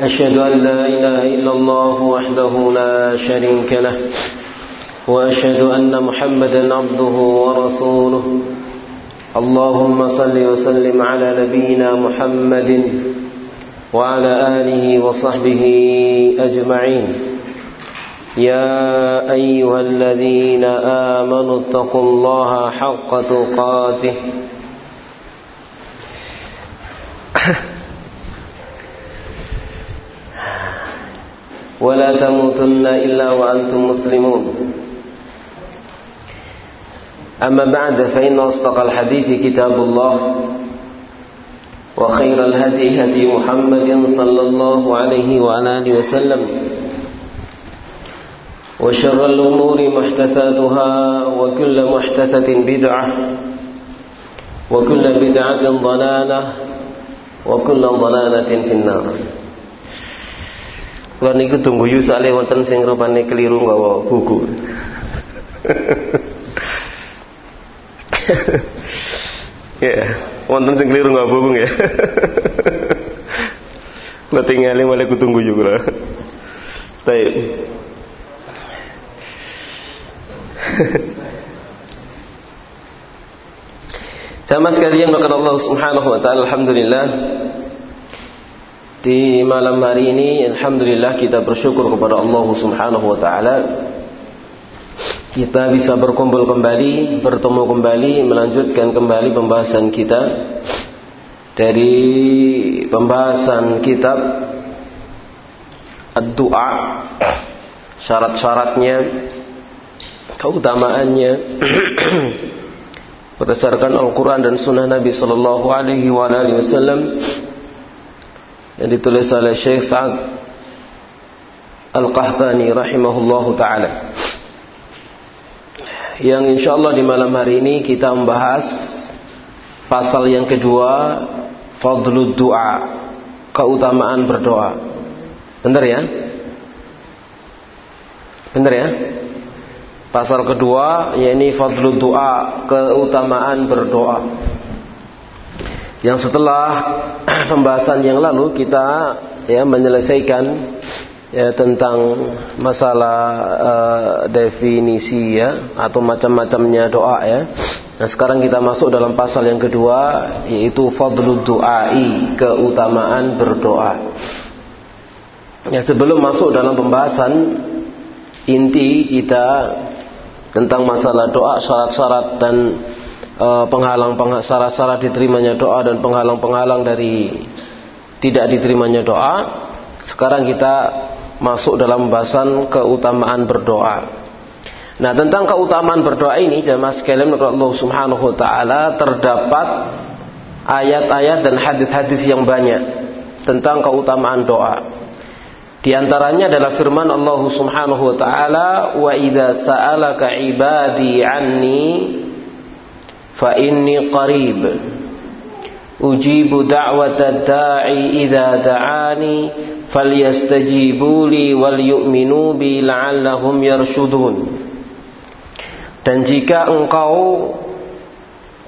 أشهد أن لا إله إلا الله وحده لا شريك له وأشهد أن محمدا عبده ورسوله. اللهم صل وسلم على نبينا محمد وعلى آله وصحبه أجمعين. يا أيها الذين آمنوا اتقوا الله حق تقاته. ولا تموتن إلا وأنتم مسلمون. أما بعد فإن أصدق الحديث كتاب الله وخير الهدي هدي محمد صلى الله عليه وعلى آله وسلم وشر الأمور محدثاتها وكل محدثة بدعة وكل بدعة ضلالة وكل ضلالة في النار. Kalau niku tunggu yu sale wonten sing rupane keliru nggawa buku. ya, wonten sing keliru nggawa buku ya. Kalau tinggal malah kutunggu juga. Baik. Sama sekalian maka Allah Subhanahu wa taala alhamdulillah di malam hari ini alhamdulillah kita bersyukur kepada Allah Subhanahu wa taala. Kita bisa berkumpul kembali, bertemu kembali, melanjutkan kembali pembahasan kita. Dari pembahasan kitab Ad-Du'a syarat-syaratnya keutamaannya berdasarkan Al-Quran dan Sunnah Nabi Sallallahu Alaihi Wasallam yang ditulis oleh Syekh Sa'ad Al-Qahtani rahimahullahu taala. Yang insyaallah di malam hari ini kita membahas pasal yang kedua fadlud doa, keutamaan berdoa. Benar ya? Benar ya? Pasal kedua yakni fadlud doa, keutamaan berdoa. Yang setelah pembahasan yang lalu kita ya menyelesaikan ya tentang masalah uh, definisi ya atau macam-macamnya doa ya. Nah, sekarang kita masuk dalam pasal yang kedua yaitu fadlud du'ai, keutamaan berdoa. Ya sebelum masuk dalam pembahasan inti kita tentang masalah doa, syarat-syarat dan penghalang syarat-syarat diterimanya doa dan penghalang-penghalang dari tidak diterimanya doa. Sekarang kita masuk dalam pembahasan keutamaan berdoa. Nah, tentang keutamaan berdoa ini jemaah sekalian menurut Allah Subhanahu wa taala terdapat ayat-ayat dan hadis-hadis yang banyak tentang keutamaan doa. Di antaranya adalah firman Allah Subhanahu wa taala, "Wa idza sa'alaka 'ibadi 'anni fa inni qarib." Ujibu da'wata da'i idza da'ani falyastajibu li wal yu'minu bi la'allahum. Dan jika engkau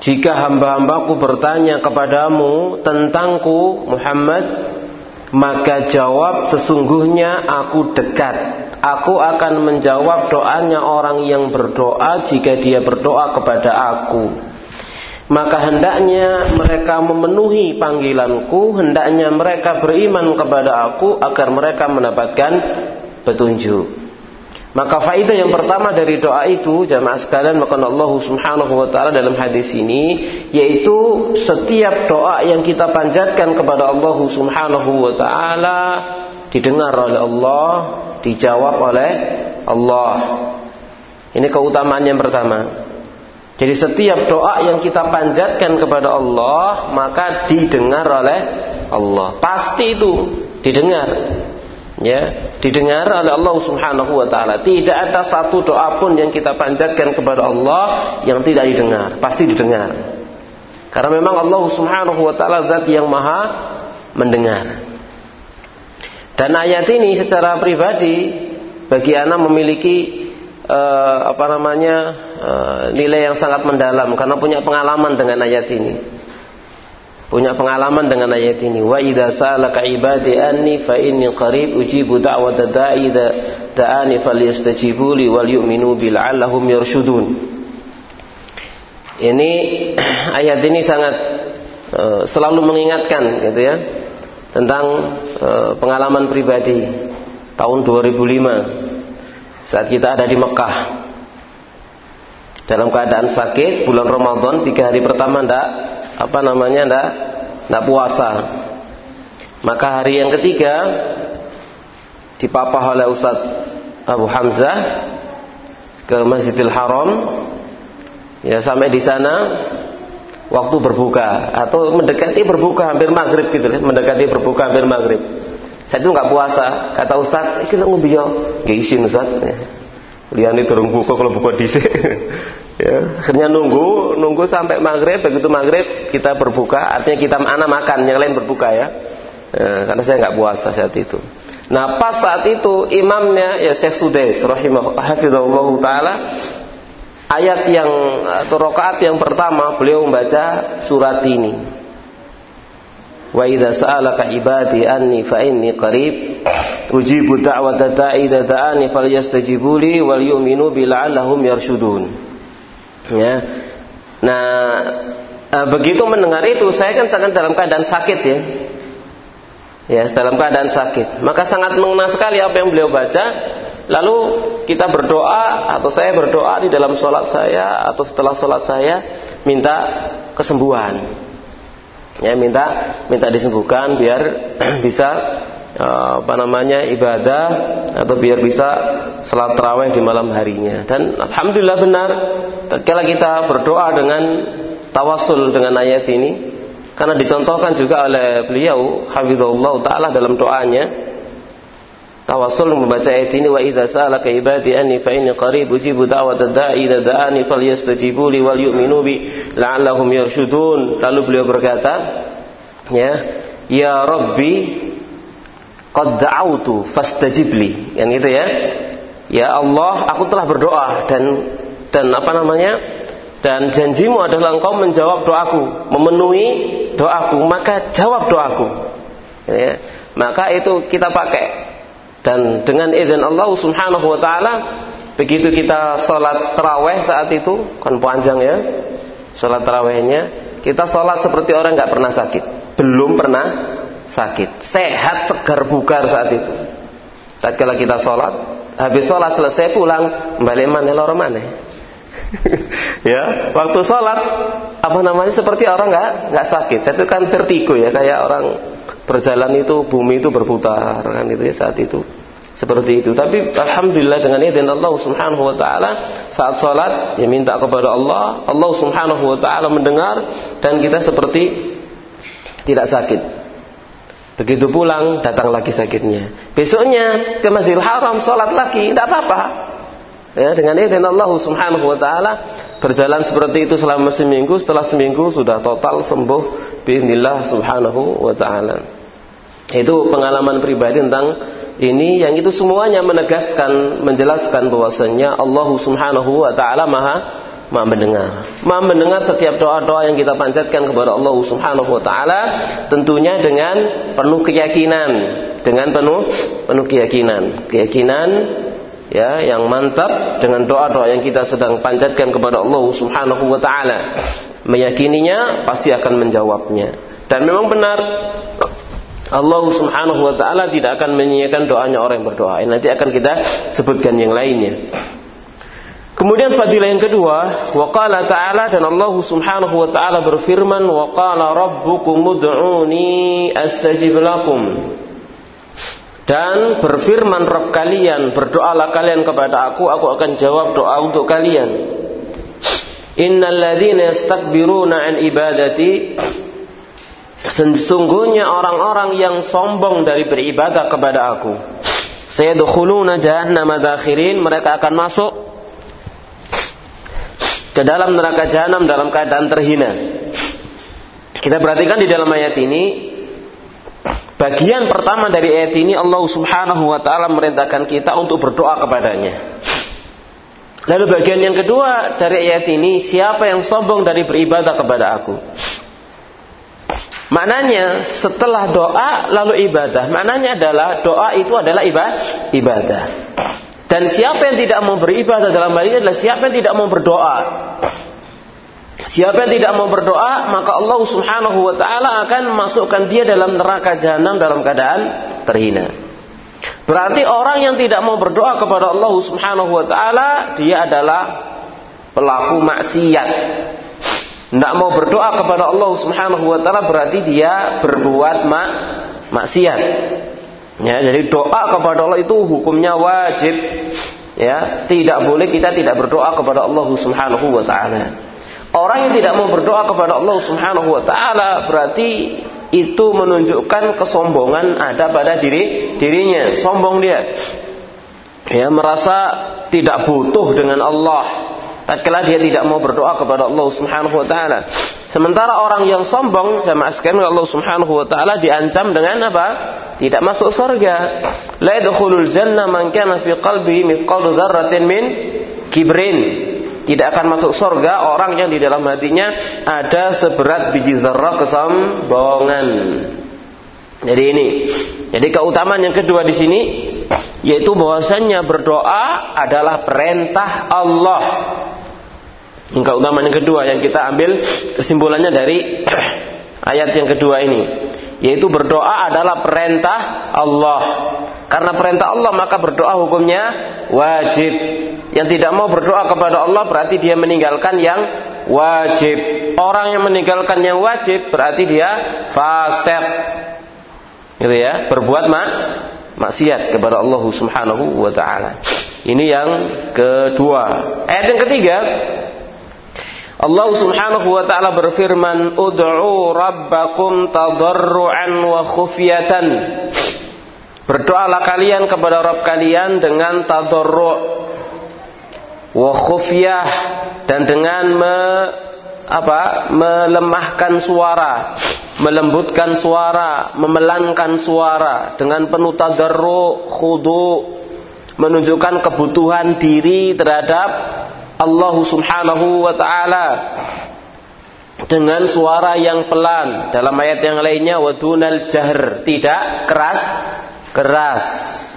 jika hamba-hambaku bertanya kepadamu tentangku Muhammad maka jawab sesungguhnya aku dekat aku akan menjawab doanya orang yang berdoa jika dia berdoa kepada aku maka hendaknya mereka memenuhi panggilanku hendaknya mereka beriman kepada aku agar mereka mendapatkan petunjuk maka faedah yang pertama dari doa itu jamaah sekalian maka Allah Subhanahu wa taala dalam hadis ini yaitu setiap doa yang kita panjatkan kepada Allah Subhanahu wa taala didengar oleh Allah, dijawab oleh Allah. Ini keutamaan yang pertama. Jadi setiap doa yang kita panjatkan kepada Allah maka didengar oleh Allah. Pasti itu didengar. ya didengar oleh Allah Subhanahu wa taala. Tidak ada satu doa pun yang kita panjatkan kepada Allah yang tidak didengar, pasti didengar. Karena memang Allah Subhanahu wa taala zat yang maha mendengar. Dan ayat ini secara pribadi bagi anak memiliki uh, apa namanya uh, nilai yang sangat mendalam karena punya pengalaman dengan ayat ini. Punya pengalaman dengan ayat ini. Wa idza salaka ibadi anni fa inni qarib ujibu da'wata da'i da'ani falyastajibu li wal yu'minu bil 'allahum yarshudun. Ini ayat ini sangat uh, selalu mengingatkan gitu ya tentang uh, pengalaman pribadi tahun 2005 saat kita ada di Mekah. Dalam keadaan sakit bulan Ramadan tiga hari pertama ndak apa namanya ndak ndak puasa. Maka hari yang ketiga dipapah oleh Ustaz Abu Hamzah ke Masjidil Haram. Ya sampai di sana waktu berbuka atau mendekati berbuka hampir maghrib gitu mendekati berbuka hampir maghrib saya itu nggak puasa. Kata kita ngopi yo. Nggih isin Ustaz. Ya. liane turun buka kalau buka di ya. Akhirnya nunggu nunggu sampai maghrib. Begitu maghrib kita berbuka. Artinya kita anak makan yang lain berbuka ya, ya karena saya nggak puasa saat itu. Nah pas saat itu imamnya ya Syekh Sudais rahimahullah taala ayat yang atau rakaat yang pertama beliau membaca surat ini wa idza sa'alaka ibadi anni fa inni qarib ujibu da'wata da'i idza da'ani falyastajibu wal yu'minu bi yarshudun Ya. Nah, eh, begitu mendengar itu, saya kan sangat dalam keadaan sakit ya. Ya, dalam keadaan sakit. Maka sangat mengena sekali apa yang beliau baca. Lalu kita berdoa atau saya berdoa di dalam sholat saya atau setelah sholat saya minta kesembuhan. Ya, minta minta disembuhkan biar bisa Eh, apa namanya ibadah atau biar bisa salat tarawih di malam harinya. Dan alhamdulillah benar tatkala kita berdoa dengan tawasul dengan ayat ini karena dicontohkan juga oleh beliau hafizahullah taala dalam doanya tawasul membaca ayat ini wa idza sa'alaka ibadi anni fa inni qarib ujibu da'wata da'i idza da'ani falyastajibu li wal yu'minu bi la'allahum yarshudun. Lalu beliau berkata ya ya rabbi qad da'autu fastajibli yang itu ya. Ya Allah aku telah berdoa dan dan apa namanya dan janjimu adalah engkau menjawab doaku memenuhi doaku maka jawab doaku. Ya. Maka itu kita pakai dan dengan izin Allah Subhanahu wa taala begitu kita sholat terawih saat itu kan panjang ya sholat terawihnya kita sholat seperti orang nggak pernah sakit belum pernah sakit, sehat, segar, bugar saat itu. Tatkala kita sholat, habis sholat selesai pulang, balik mana lor mana? ya, waktu sholat apa namanya seperti orang nggak nggak sakit. Itu kan vertigo ya, kayak orang berjalan itu bumi itu berputar kan itu ya saat itu seperti itu. Tapi alhamdulillah dengan izin Allah Subhanahu wa taala saat salat ya minta kepada Allah, Allah Subhanahu wa taala mendengar dan kita seperti tidak sakit. Begitu pulang, datang lagi sakitnya. Besoknya ke Masjidil Haram, sholat lagi, tidak apa-apa. Ya, dengan izin Allah Subhanahu Wa Taala berjalan seperti itu selama seminggu. Setelah seminggu sudah total sembuh. Bismillah Subhanahu Wa Taala. Itu pengalaman pribadi tentang ini yang itu semuanya menegaskan, menjelaskan bahwasanya Allah Subhanahu Wa Taala maha Maha mendengar. Maha mendengar setiap doa-doa yang kita panjatkan kepada Allah Subhanahu wa taala tentunya dengan penuh keyakinan, dengan penuh penuh keyakinan. Keyakinan ya yang mantap dengan doa-doa yang kita sedang panjatkan kepada Allah Subhanahu wa taala. Meyakininya pasti akan menjawabnya. Dan memang benar Allah Subhanahu wa taala tidak akan menyanyiakan doanya orang yang berdoa. Nanti akan kita sebutkan yang lainnya. Kemudian fadilah yang kedua, waqala ta'ala dan Allah Subhanahu wa taala berfirman, waqala rabbukum ud'uni astajib lakum. Dan berfirman Rabb kalian, berdoalah kalian kepada aku, aku akan jawab doa untuk kalian. Innal ladzina yastakbiruna an ibadati Sesungguhnya orang-orang yang sombong dari beribadah kepada aku. Sayadkhuluna jahannama dakhirin, mereka akan masuk ke dalam neraka jahanam dalam keadaan terhina. Kita perhatikan di dalam ayat ini bagian pertama dari ayat ini Allah Subhanahu wa taala merintahkan kita untuk berdoa kepadanya. Lalu bagian yang kedua dari ayat ini, siapa yang sombong dari beribadah kepada aku? Maknanya setelah doa lalu ibadah. Maknanya adalah doa itu adalah ibadah. Dan siapa yang tidak mau beribadah dalam hal ini adalah siapa yang tidak mau berdoa. Siapa yang tidak mau berdoa, maka Allah Subhanahu wa taala akan masukkan dia dalam neraka jahanam dalam keadaan terhina. Berarti orang yang tidak mau berdoa kepada Allah Subhanahu wa taala dia adalah pelaku maksiat. Tidak mau berdoa kepada Allah Subhanahu wa taala berarti dia berbuat mak maksiat. Ya, jadi doa kepada Allah itu hukumnya wajib. Ya, tidak boleh kita tidak berdoa kepada Allah Subhanahu wa taala. Orang yang tidak mau berdoa kepada Allah Subhanahu wa taala berarti itu menunjukkan kesombongan ada pada diri dirinya, sombong dia. Ya, merasa tidak butuh dengan Allah. Tatkala dia tidak mau berdoa kepada Allah Subhanahu wa taala. Sementara orang yang sombong sama sekali Allah Subhanahu wa taala diancam dengan apa? Tidak masuk surga. La yadkhulul jannah man kana fi qalbihi mithqalu dzarratin min kibrin tidak akan masuk surga orang yang di dalam hatinya ada seberat biji zarah kesombongan. Jadi ini. Jadi keutamaan yang kedua di sini yaitu bahwasannya berdoa adalah perintah Allah. Yang keutamaan yang kedua yang kita ambil kesimpulannya dari ayat yang kedua ini yaitu berdoa adalah perintah Allah. Karena perintah Allah maka berdoa hukumnya wajib. Yang tidak mau berdoa kepada Allah berarti dia meninggalkan yang wajib. Orang yang meninggalkan yang wajib berarti dia fasik. Gitu ya, berbuat mak maksiat kepada Allah Subhanahu wa taala. Ini yang kedua. Ayat yang ketiga, Allah Subhanahu wa taala berfirman, "Ud'u rabbakum tadarruan wa khufyatan." Berdoalah kalian kepada Rabb kalian dengan tadarru' wa khufyah dan dengan me, apa? melemahkan suara, melembutkan suara, memelankan suara dengan penuh tadarru', khudu, menunjukkan kebutuhan diri terhadap Allah Subhanahu wa taala dengan suara yang pelan. Dalam ayat yang lainnya wadunal jahr. Tidak keras keras.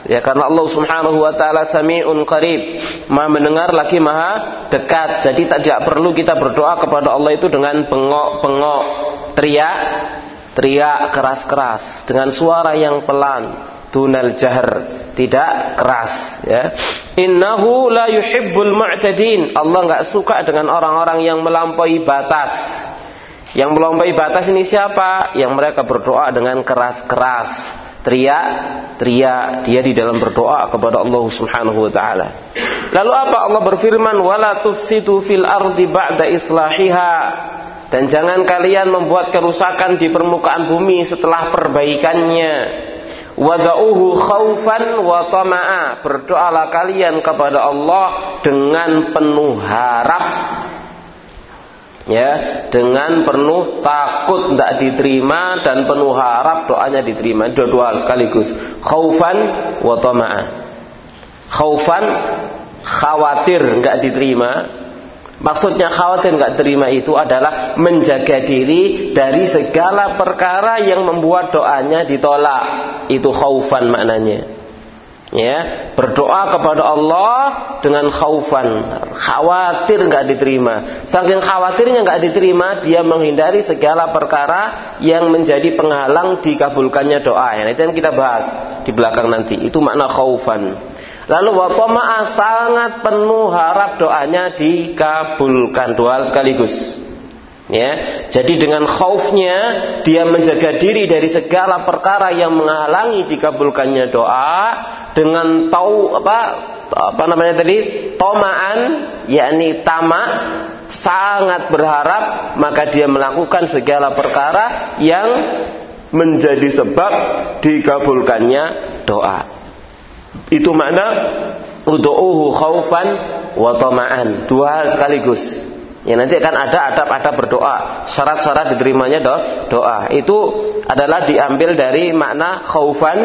Ya karena Allah Subhanahu wa taala samiun qarib. Maha mendengar lagi maha dekat. Jadi tidak perlu kita berdoa kepada Allah itu dengan bengok-bengok teriak teriak keras-keras. Dengan suara yang pelan dunal jahr. Tidak keras ya. Innahu la yuhibbul mu'tadin. Allah nggak suka dengan orang-orang yang melampaui batas. Yang melampaui batas ini siapa? Yang mereka berdoa dengan keras-keras. Teriak teriak. Dia di dalam berdoa kepada Allah Subhanahu wa taala. Lalu apa? Allah berfirman wala fil ardi ba'da islahiha. Dan jangan kalian membuat kerusakan di permukaan bumi setelah perbaikannya Wada'uhu khaufan wa tama'a. Berdoalah kalian kepada Allah dengan penuh harap. Ya dengan penuh takut tidak diterima dan penuh harap doanya diterima. Dua-dua sekaligus. Khaufan wa tama'a. Khaufan khawatir nggak diterima Maksudnya khawatir nggak terima itu adalah menjaga diri dari segala perkara yang membuat doanya ditolak. Itu khaufan maknanya. Ya, berdoa kepada Allah dengan khaufan, khawatir nggak diterima. Saking khawatirnya nggak diterima, dia menghindari segala perkara yang menjadi penghalang dikabulkannya doa. Ya, itu yang kita bahas di belakang nanti. Itu makna khaufan. Lalu watoma'a sangat penuh harap doanya dikabulkan dua sekaligus. Ya, jadi dengan khaufnya dia menjaga diri dari segala perkara yang menghalangi dikabulkannya doa dengan tahu apa apa namanya tadi tomaan yakni tamak sangat berharap maka dia melakukan segala perkara yang menjadi sebab dikabulkannya doa. Itu makna ud'uhu khaufan wa tama'an. Dua hal sekaligus. Ya nanti akan ada adab-adab berdoa, syarat-syarat diterimanya do, doa. Itu adalah diambil dari makna khaufan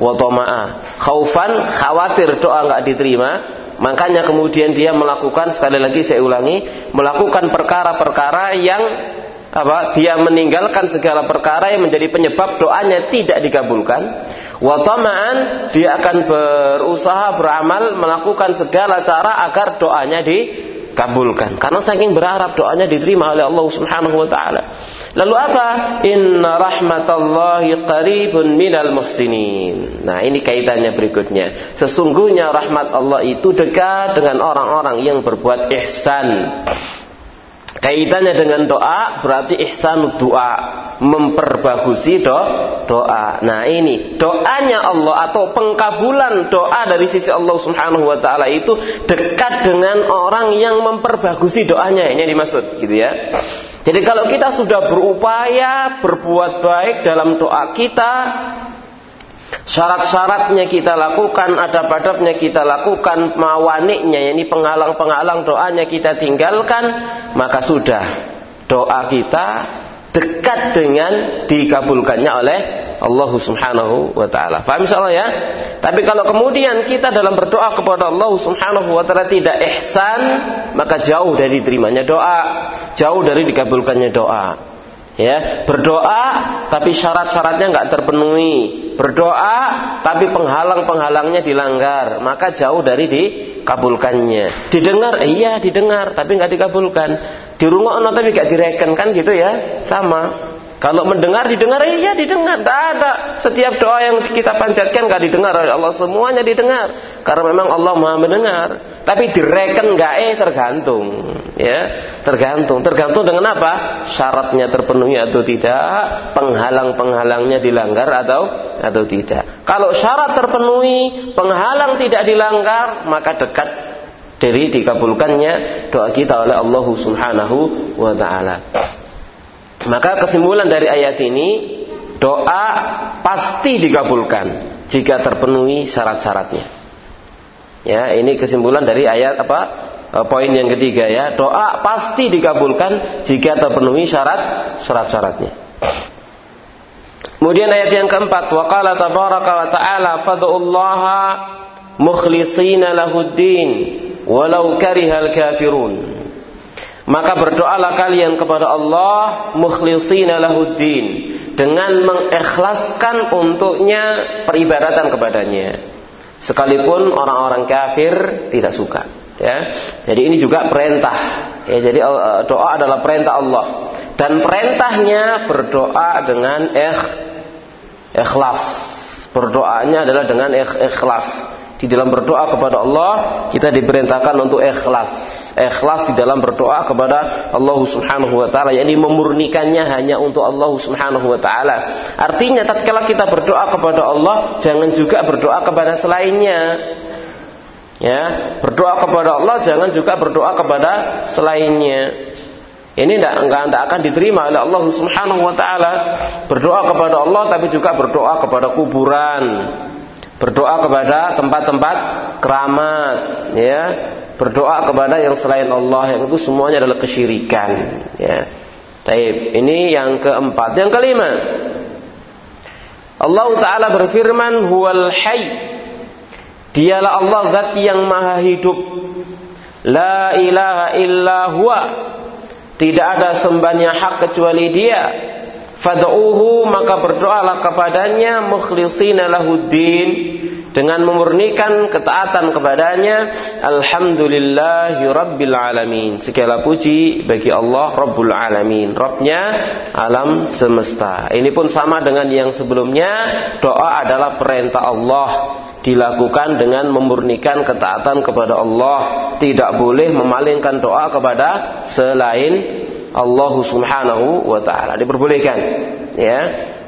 wa tama'a. Khaufan khawatir doa nggak diterima, makanya kemudian dia melakukan sekali lagi saya ulangi, melakukan perkara-perkara yang apa dia meninggalkan segala perkara yang menjadi penyebab doanya tidak dikabulkan wa dia akan berusaha beramal melakukan segala cara agar doanya dikabulkan. Karena saking berharap doanya diterima oleh Allah Subhanahu wa taala. Lalu apa? Inna rahmatallahi qaribun minal muhsinin. Nah ini kaitannya berikutnya. Sesungguhnya rahmat Allah itu dekat dengan orang-orang yang berbuat ihsan Kaitannya dengan doa berarti ihsan doa, memperbagusi do, doa. Nah, ini doanya Allah atau pengkabulan doa dari sisi Allah Subhanahu wa taala itu dekat dengan orang yang memperbagusi doanya. Ini yang dimaksud, gitu ya. Jadi kalau kita sudah berupaya berbuat baik dalam doa kita, Syarat-syaratnya kita lakukan, adab-adabnya kita lakukan, mawaniknya, ini penghalang-penghalang doanya kita tinggalkan, maka sudah doa kita dekat dengan dikabulkannya oleh Allah Subhanahu wa taala. Paham insyaallah ya? Tapi kalau kemudian kita dalam berdoa kepada Allah Subhanahu wa taala tidak ihsan, maka jauh dari terimanya doa, jauh dari dikabulkannya doa ya berdoa tapi syarat-syaratnya nggak terpenuhi. Berdoa tapi penghalang-penghalangnya dilanggar. Maka jauh dari dikabulkannya. Didengar? Iya didengar tapi nggak dikabulkan. Dirungokno tapi nggak direken. Kan gitu ya? Sama kalau mendengar didengar, iya didengar. Tidak ada. Setiap doa yang kita panjatkan gak didengar oleh Allah. Semuanya didengar. Karena memang Allah maha mendengar. Tapi direken gak eh tergantung. Ya, tergantung. Tergantung dengan apa? Syaratnya terpenuhi atau tidak. Penghalang-penghalangnya dilanggar atau atau tidak. Kalau syarat terpenuhi, penghalang tidak dilanggar, maka dekat dari dikabulkannya doa kita oleh Allah Subhanahu wa taala. Maka kesimpulan dari ayat ini doa pasti dikabulkan jika terpenuhi syarat-syaratnya. Ya, ini kesimpulan dari ayat apa? E, poin yang ketiga ya, doa pasti dikabulkan jika terpenuhi syarat syarat-syaratnya. Kemudian ayat yang keempat, wa qala tabaraka wa ta'ala fad'ullaha mukhlishina lahuddin walau karihal kafirun. Maka berdoalah kalian kepada Allah mukhlishina lahuddin dengan mengikhlaskan untuknya peribadatan kepadanya. Sekalipun orang-orang kafir tidak suka, ya. Jadi ini juga perintah. Ya, jadi eh, doa adalah perintah Allah dan perintahnya berdoa dengan ikh, ikhlas. Berdoanya adalah dengan ikhlas. Di dalam berdoa kepada Allah kita diperintahkan untuk ikhlas ikhlas di dalam berdoa kepada Allah Subhanahu wa taala yakni memurnikannya hanya untuk Allah Subhanahu wa taala. Artinya tatkala kita berdoa kepada Allah jangan juga berdoa kepada selainnya. Ya, berdoa kepada Allah jangan juga berdoa kepada selainnya. Ini tidak enggak akan diterima oleh Allah Subhanahu wa taala. Berdoa kepada Allah tapi juga berdoa kepada kuburan. Berdoa kepada tempat-tempat keramat, ya berdoa kepada yang selain Allah yang itu semuanya adalah kesyirikan ya Taib. Ini yang keempat. Yang kelima. Allah Ta'ala berfirman, Huwal hay. Dialah Allah zat yang maha hidup. La ilaha illa huwa. Tidak ada sembahnya hak kecuali dia. Fad'uhu maka berdoalah kepadanya mukhlisina lahuddin dengan memurnikan ketaatan kepadanya alhamdulillahi rabbil alamin. Segala puji bagi Allah rabbul alamin. Rabbnya alam semesta. Ini pun sama dengan yang sebelumnya. Doa adalah perintah Allah. Dilakukan dengan memurnikan ketaatan kepada Allah. Tidak boleh memalingkan doa kepada selain Allah subhanahu wa ta'ala. Diperbolehkan ya.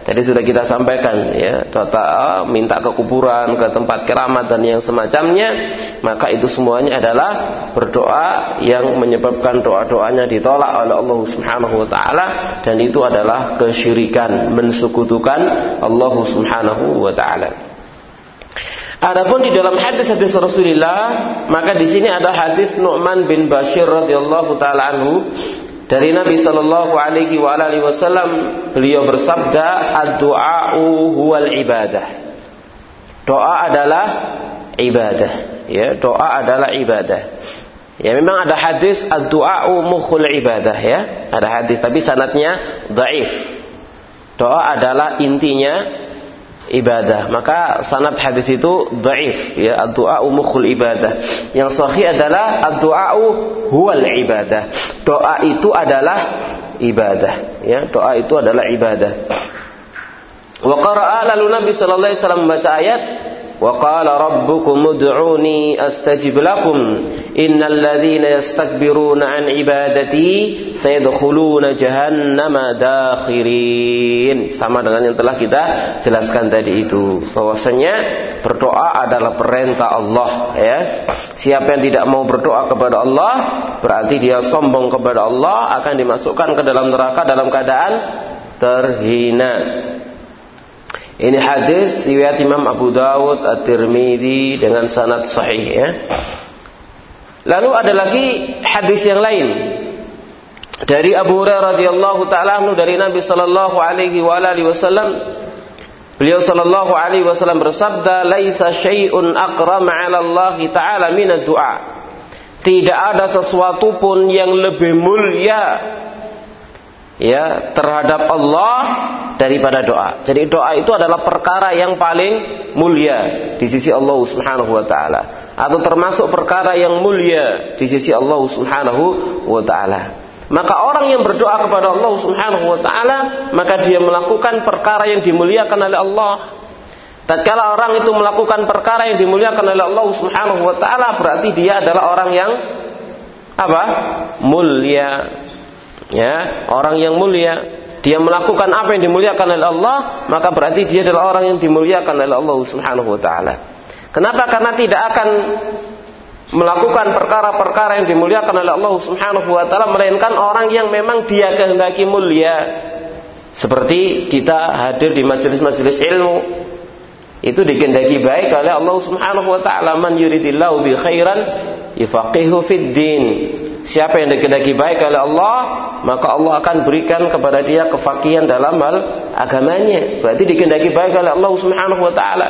Tadi sudah kita sampaikan ya, total minta ke kuburan, ke tempat keramat dan yang semacamnya, maka itu semuanya adalah berdoa yang menyebabkan doa-doanya ditolak oleh Allah Subhanahu wa taala. Dan itu adalah kesyirikan, mensekutukan Allah Subhanahu wa taala. Adapun di dalam hadis-hadis Rasulullah, maka di sini ada hadis Nu'man bin Bashir radhiyallahu taala anhu dari Nabi Shallallahu Alaihi Wasallam beliau bersabda, "Ad-du'a'u huwal ibadah." Doa adalah ibadah. Ya, doa adalah ibadah. Ya, memang ada hadis ad-du'a'u mukhul ibadah ya. Ada hadis tapi sanatnya dhaif. Doa adalah intinya ibadah. Maka sanad hadis itu dhaif ya doa mukhul ibadah. Yang sahih adalah doa huwal ibadah. Doa itu adalah ibadah ya. Doa itu adalah ibadah. Wa qara'a lalu Nabi sallallahu alaihi wasallam membaca ayat وقال ربكم ادعوني استجب لكم ان الذين يستكبرون عن عبادتي سيدخلون جهنم داخرين sama dengan yang telah kita jelaskan tadi itu bahwasanya berdoa adalah perintah Allah ya siapa yang tidak mau berdoa kepada Allah berarti dia sombong kepada Allah akan dimasukkan ke dalam neraka dalam keadaan terhina ini hadis riwayat Imam Abu Dawud At-Tirmidzi dengan sanad sahih ya. Lalu ada lagi hadis yang lain. Dari Abu Hurairah radhiyallahu taala dari Nabi sallallahu alaihi wa alihi wasallam. Beliau sallallahu alaihi wasallam bersabda, "Laisa syai'un aqrama 'ala Allah taala min du'a Tidak ada sesuatu pun yang lebih mulia ya terhadap Allah daripada doa. Jadi doa itu adalah perkara yang paling mulia di sisi Allah Subhanahu wa taala atau termasuk perkara yang mulia di sisi Allah Subhanahu wa taala. Maka orang yang berdoa kepada Allah Subhanahu wa taala, maka dia melakukan perkara yang dimuliakan oleh Allah. Tatkala orang itu melakukan perkara yang dimuliakan oleh Allah Subhanahu wa taala, berarti dia adalah orang yang apa? mulia ya orang yang mulia dia melakukan apa yang dimuliakan oleh Allah maka berarti dia adalah orang yang dimuliakan oleh Allah Subhanahu wa taala. Kenapa? Karena tidak akan melakukan perkara-perkara yang dimuliakan oleh Allah Subhanahu wa taala melainkan orang yang memang dia kehendaki mulia. Seperti kita hadir di majelis-majelis ilmu itu dikehendaki baik oleh Allah Subhanahu wa taala. Man yuridillahu bi khairan yufaqihu fid din Siapa yang dikehendaki baik oleh Allah, maka Allah akan berikan kepada dia kefakihan dalam hal agamanya. Berarti dikehendaki baik oleh Allah Subhanahu wa taala.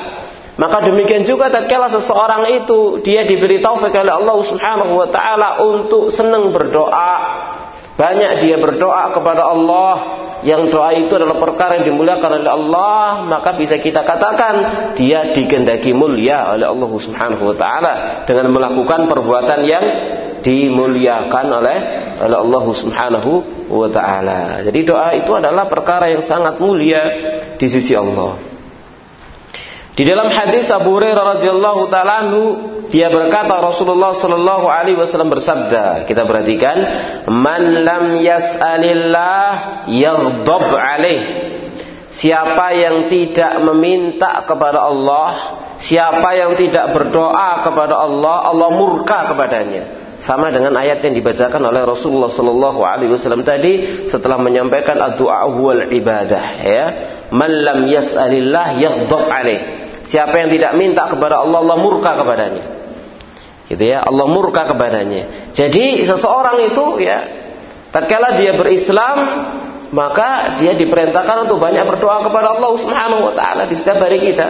Maka demikian juga tatkala seseorang itu dia diberi taufik oleh Allah Subhanahu wa taala untuk senang berdoa, banyak dia berdoa kepada Allah yang doa itu adalah perkara yang dimuliakan oleh Allah, maka bisa kita katakan dia dikehendaki mulia oleh Allah Subhanahu wa taala dengan melakukan perbuatan yang dimuliakan oleh oleh Allah Subhanahu wa taala. Jadi doa itu adalah perkara yang sangat mulia di sisi Allah. Di dalam hadis Abu Hurairah radhiyallahu taala dia berkata Rasulullah sallallahu alaihi wasallam bersabda, kita perhatikan, "Man lam yas'alillah yaghdab alaih." Siapa yang tidak meminta kepada Allah, siapa yang tidak berdoa kepada Allah, Allah murka kepadanya. Sama dengan ayat yang dibacakan oleh Rasulullah sallallahu alaihi wasallam tadi setelah menyampaikan wal ibadah ya. Man lam yas'alillah yaghdab alaih. Siapa yang tidak minta kepada Allah Allah murka kepadanya gitu ya Allah murka kepadanya jadi seseorang itu ya tatkala dia berislam maka dia diperintahkan untuk banyak berdoa kepada Allah Subhanahu wa taala di setiap hari kita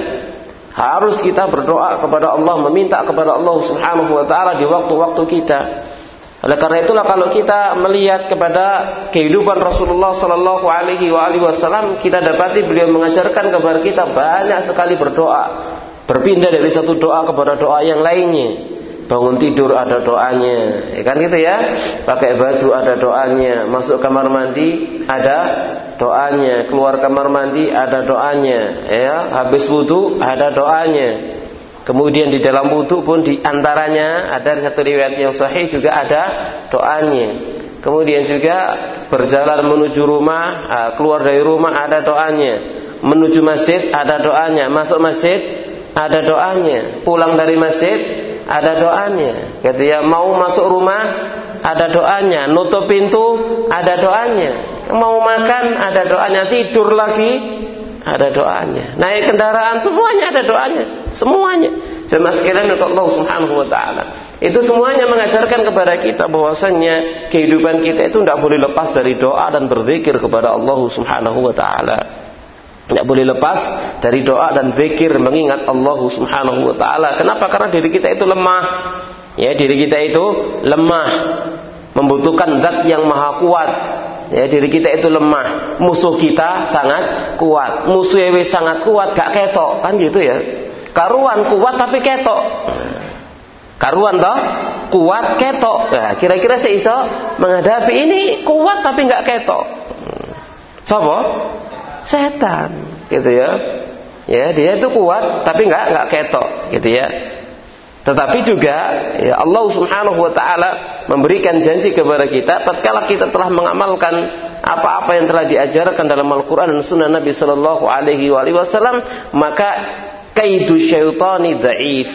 harus kita berdoa kepada Allah, meminta kepada Allah Subhanahu wa taala di waktu-waktu kita. Oleh karena itulah kalau kita melihat kepada kehidupan Rasulullah sallallahu alaihi wasallam, kita dapati beliau mengajarkan kepada kita banyak sekali berdoa. Berpindah dari satu doa kepada doa yang lainnya bangun tidur ada doanya. Ya kan gitu ya? Pakai baju ada doanya. Masuk kamar mandi ada doanya. Keluar kamar mandi ada doanya. Ya habis wudhu ada doanya. Kemudian di dalam wudhu pun di antaranya ada satu riwayat yang sahih juga ada doanya. Kemudian juga berjalan menuju rumah keluar dari rumah ada doanya. Menuju masjid ada doanya, masuk masjid ada doanya, pulang dari masjid ada doanya. Ya, mau masuk rumah ada doanya, nutup pintu ada doanya, mau makan ada doanya, tidur lagi ada doanya, naik kendaraan semuanya ada doanya, semuanya. Jemaah sekalian untuk Allah Subhanahu wa taala. Itu semuanya mengajarkan kepada kita bahwasanya kehidupan kita itu tidak boleh lepas dari doa dan berzikir kepada Allah Subhanahu wa taala. Tidak boleh lepas dari doa dan zikir mengingat Allah Subhanahu wa taala. Kenapa? Karena diri kita itu lemah. Ya, diri kita itu lemah. Membutuhkan zat yang maha kuat. Ya, diri kita itu lemah. Musuh kita sangat kuat. Musuh yang sangat kuat gak ketok, kan gitu ya. Karuan kuat tapi ketok. Karuan toh kuat ketok. Nah, kira-kira iso menghadapi ini kuat tapi nggak ketok. Siapa? Setan gitu ya. Ya dia itu kuat tapi nggak nggak ketok gitu ya. Tetapi juga ya Allah Subhanahu wa taala memberikan janji kepada kita tatkala kita telah mengamalkan apa-apa yang telah diajarkan dalam Al-Qur'an dan Sunnah Nabi sallallahu alaihi wasallam maka kaidu syaitani dhaif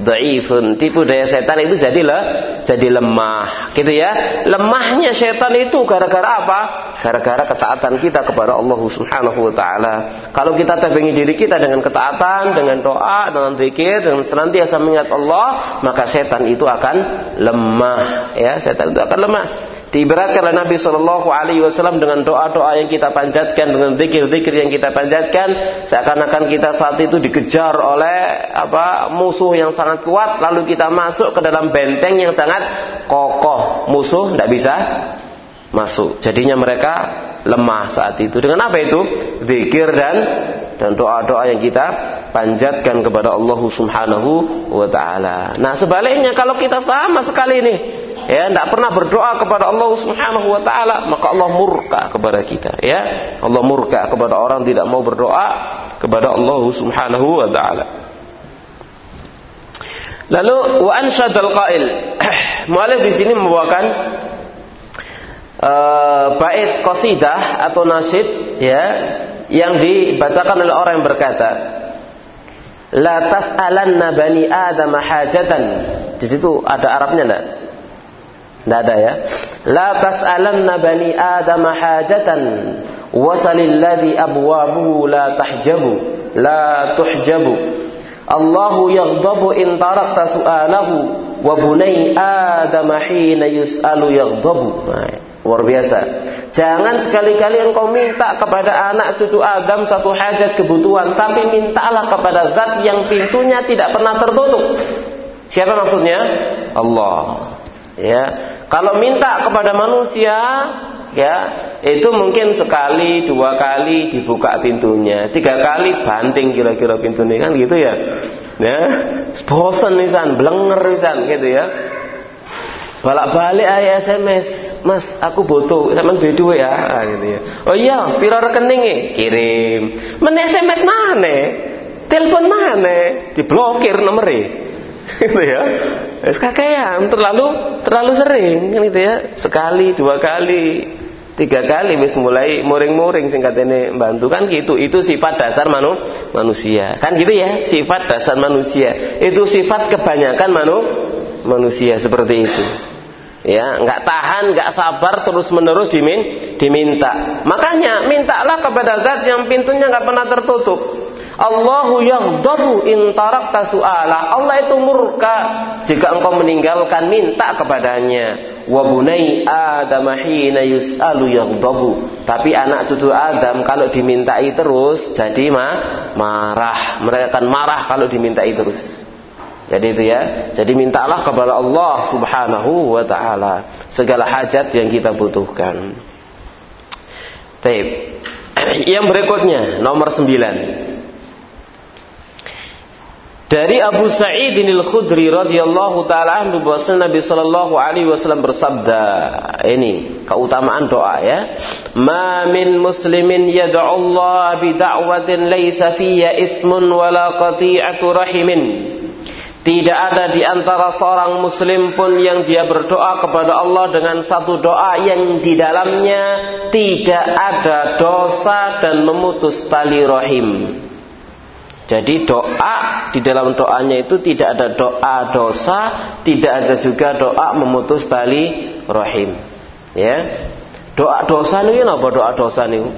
dhaifun. Tipu daya setan itu jadilah jadi lemah. Gitu ya. Lemahnya setan itu gara-gara apa? Gara-gara ketaatan kita kepada Allah Subhanahu wa taala. Kalau kita tabengi diri kita dengan ketaatan, dengan doa, dengan zikir, dengan senantiasa mengingat Allah, maka setan itu akan lemah. Ya, setan itu akan lemah. Diibaratkan oleh Nabi Shallallahu Alaihi Wasallam dengan doa-doa yang kita panjatkan, dengan zikir-zikir yang kita panjatkan, seakan-akan kita saat itu dikejar oleh apa musuh yang sangat kuat, lalu kita masuk ke dalam benteng yang sangat kokoh. Musuh tidak bisa masuk. Jadinya mereka lemah saat itu. Dengan apa itu? Zikir dan dan doa-doa yang kita panjatkan kepada Allah Subhanahu wa taala. Nah, sebaliknya kalau kita sama sekali nih ya tidak pernah berdoa kepada Allah Subhanahu wa taala maka Allah murka kepada kita. Ya Allah murka kepada orang tidak mau berdoa kepada Allah Subhanahu wa taala. Lalu wa ansyadal qail mualif di sini membawakan uh, bait qasidah atau nasyid ya yang dibacakan oleh orang yang berkata la tas'alanna bani adam hajatan. Di situ ada Arabnya enggak tidak ada ya. La tas'alanna bani Adam hajatan wasalilladzi abwabuhu la tahjabu la tuhjabu. Allahu yaghdabu in tarakta su'alahu wa bunai Adam hina yus'alu yaghdabu. Nah, luar biasa. Jangan sekali-kali engkau minta kepada anak cucu Adam satu hajat kebutuhan, tapi mintalah kepada zat yang pintunya tidak pernah tertutup. Siapa maksudnya? Allah. Ya, kalau minta kepada manusia, ya itu mungkin sekali, dua kali dibuka pintunya, tiga kali banting kira-kira pintunya kan gitu ya. Ya, bosan nisan, blenger nisan gitu ya. Balak-balik ayah SMS, Mas, aku butuh, sama duit dua ya, ah, gitu ya. Oh iya, pira rekening kirim. Men SMS mana? Telepon mana? Diblokir nomornya gitu ya. Es kakean terlalu terlalu sering kan gitu ya. Sekali dua kali tiga kali wis mulai muring-muring singkat ini bantu kan gitu itu sifat dasar manu, manusia. Kan gitu ya sifat dasar manusia. Itu sifat kebanyakan manu, manusia seperti itu. Ya nggak tahan nggak sabar terus menerus dimin, diminta. Makanya mintalah kepada zat yang pintunya nggak pernah tertutup Allahu yaghdabu in tarakta su'ala. Allah itu murka jika engkau meninggalkan minta kepadanya. Wa bunai Adam hina yus'alu yaghdabu. Tapi anak cucu Adam kalau dimintai terus jadi ma marah. Mereka akan marah kalau dimintai terus. Jadi itu ya. Jadi mintalah kepada Allah Subhanahu wa taala segala hajat yang kita butuhkan. Baik. Yang berikutnya nomor 9. Dari Abu Sa'id al-Khudri radhiyallahu taala anhu bahwasanya Nabi sallallahu alaihi wasallam bersabda, ini keutamaan doa ya. Ma min muslimin yad'u Allah bi da'watin laysa fiha ithmun wala qati'atu rahimin. Tidak ada di antara seorang muslim pun yang dia berdoa kepada Allah dengan satu doa yang di dalamnya tidak ada dosa dan memutus tali rahim. Jadi doa di dalam doanya itu tidak ada doa dosa, tidak ada juga doa memutus tali rahim. Ya. Doa dosa niku napa doa dosa niku?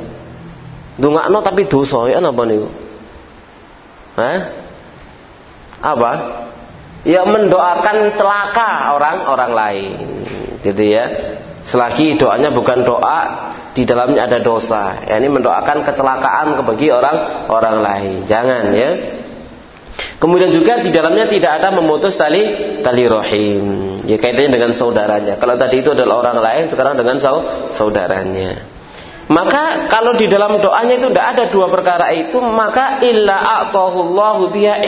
Dungakno tapi dosa ya napa niku? Hah? Apa? ya mendoakan celaka orang-orang lain gitu ya selagi doanya bukan doa di dalamnya ada dosa. Ya, ini mendoakan kecelakaan bagi orang orang lain. Jangan ya. Kemudian juga di dalamnya tidak ada memutus tali tali rohim. Ya kaitannya dengan saudaranya. Kalau tadi itu adalah orang lain sekarang dengan saudaranya. Maka kalau di dalam doanya itu tidak ada dua perkara itu maka illa a'tahullahu biha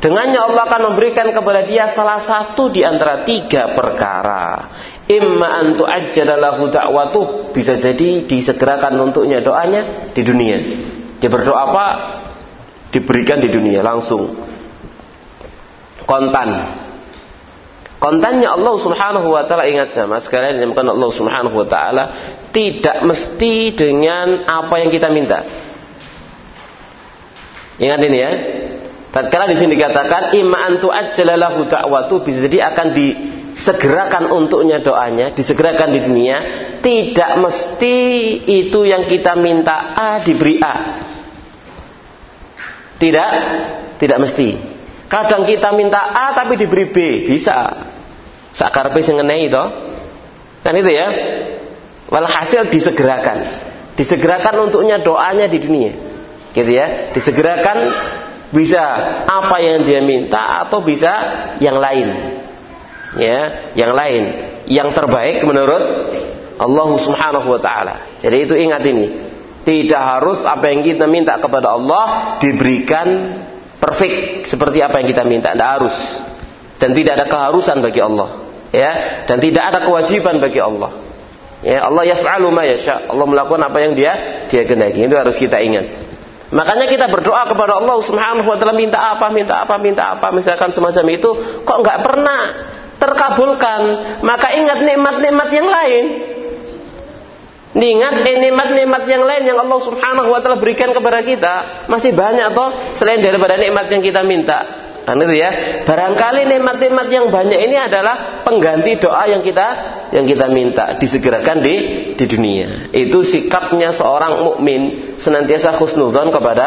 Dengannya Allah akan memberikan kepada dia salah satu di antara tiga perkara. Imma antu lahu da'watuh. Bisa jadi disegerakan untuknya doanya di dunia. Dia berdoa apa? Diberikan di dunia langsung. Kontan. Kontannya Allah subhanahu wa ta'ala ingat sama sekalian dinamakan Allah subhanahu wa ta'ala tidak mesti dengan apa yang kita minta. Ingat ini ya. Tatkala di sini dikatakan imma antu ajlalahu da'watu bisa jadi akan disegerakan untuknya doanya, disegerakan di dunia, tidak mesti itu yang kita minta A diberi A. Tidak, tidak mesti. Kadang kita minta A tapi diberi B, bisa. Sakarpe sing ngenei itu. Kan itu ya. Walhasil disegerakan. Disegerakan untuknya doanya di dunia. Gitu ya. Disegerakan bisa apa yang dia minta atau bisa yang lain. Ya, yang lain. Yang terbaik menurut Allah Subhanahu wa taala. Jadi itu ingat ini. Tidak harus apa yang kita minta kepada Allah diberikan perfect seperti apa yang kita minta, tidak harus. Dan tidak ada keharusan bagi Allah. Ya, dan tidak ada kewajiban bagi Allah. Ya, Allah yaf'alu ma yasha. Allah melakukan apa yang dia dia kehendaki. Itu harus kita ingat. Makanya kita berdoa kepada Allah Subhanahu wa taala minta apa, minta apa, minta apa, misalkan semacam itu, kok nggak pernah terkabulkan. Maka ingat nikmat-nikmat yang lain. Ingat eh, nikmat-nikmat yang lain yang Allah Subhanahu wa taala berikan kepada kita, masih banyak toh selain daripada nikmat yang kita minta. Kan itu ya. Barangkali nikmat-nikmat yang banyak ini adalah pengganti doa yang kita yang kita minta disegerakan di di dunia. Itu sikapnya seorang mukmin senantiasa husnuzan kepada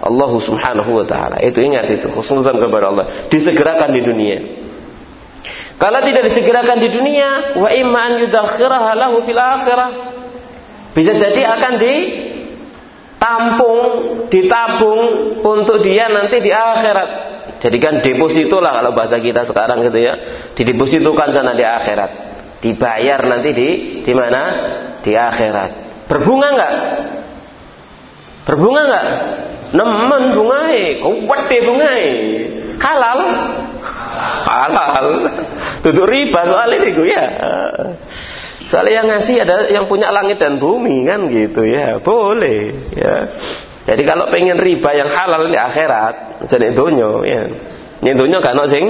Allah Subhanahu wa taala. Itu ingat itu, husnuzan kepada Allah. Disegerakan di dunia. Kalau tidak disegerakan di dunia, wa imma an lahu fil akhirah. Bisa jadi akan di tampung, ditabung untuk dia nanti di akhirat. Jadikan deposito lah kalau bahasa kita sekarang gitu ya. Didepositokan sana di akhirat. Dibayar nanti di di mana? Di akhirat. Berbunga enggak? Berbunga enggak? Nemen bungai, kuwede bungai. Halal? Halal. Tutup riba soal ini gue ya. Soalnya yang ngasih ada yang punya langit dan bumi kan gitu ya. Boleh ya. Jadi kalau pengen riba yang halal di akhirat, jadi dunia ya. Ini dunia kan sing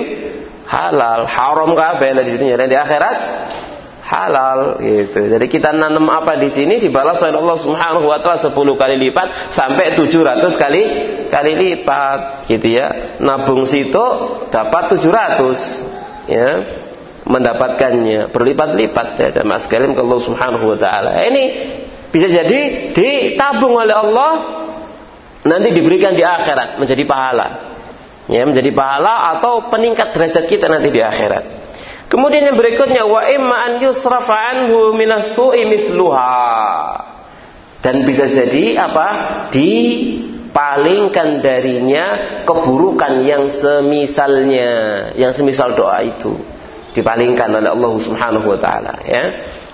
halal, haram kabeh di dunia dan di akhirat halal gitu. Jadi kita nanam apa di sini dibalas oleh Allah Subhanahu wa taala 10 kali lipat sampai 700 kali kali lipat gitu ya. Nabung situ dapat 700 ya mendapatkannya berlipat-lipat ya jamaah sekalian ke Allah Subhanahu wa taala. Ini bisa jadi ditabung oleh Allah nanti diberikan di akhirat menjadi pahala. Ya, menjadi pahala atau peningkat derajat kita nanti di akhirat. Kemudian yang berikutnya wa imma an yusrafa anhu minas mithluha. Dan bisa jadi apa? Dipalingkan darinya keburukan yang semisalnya, yang semisal doa itu. Dipalingkan oleh Allah Subhanahu wa taala, ya.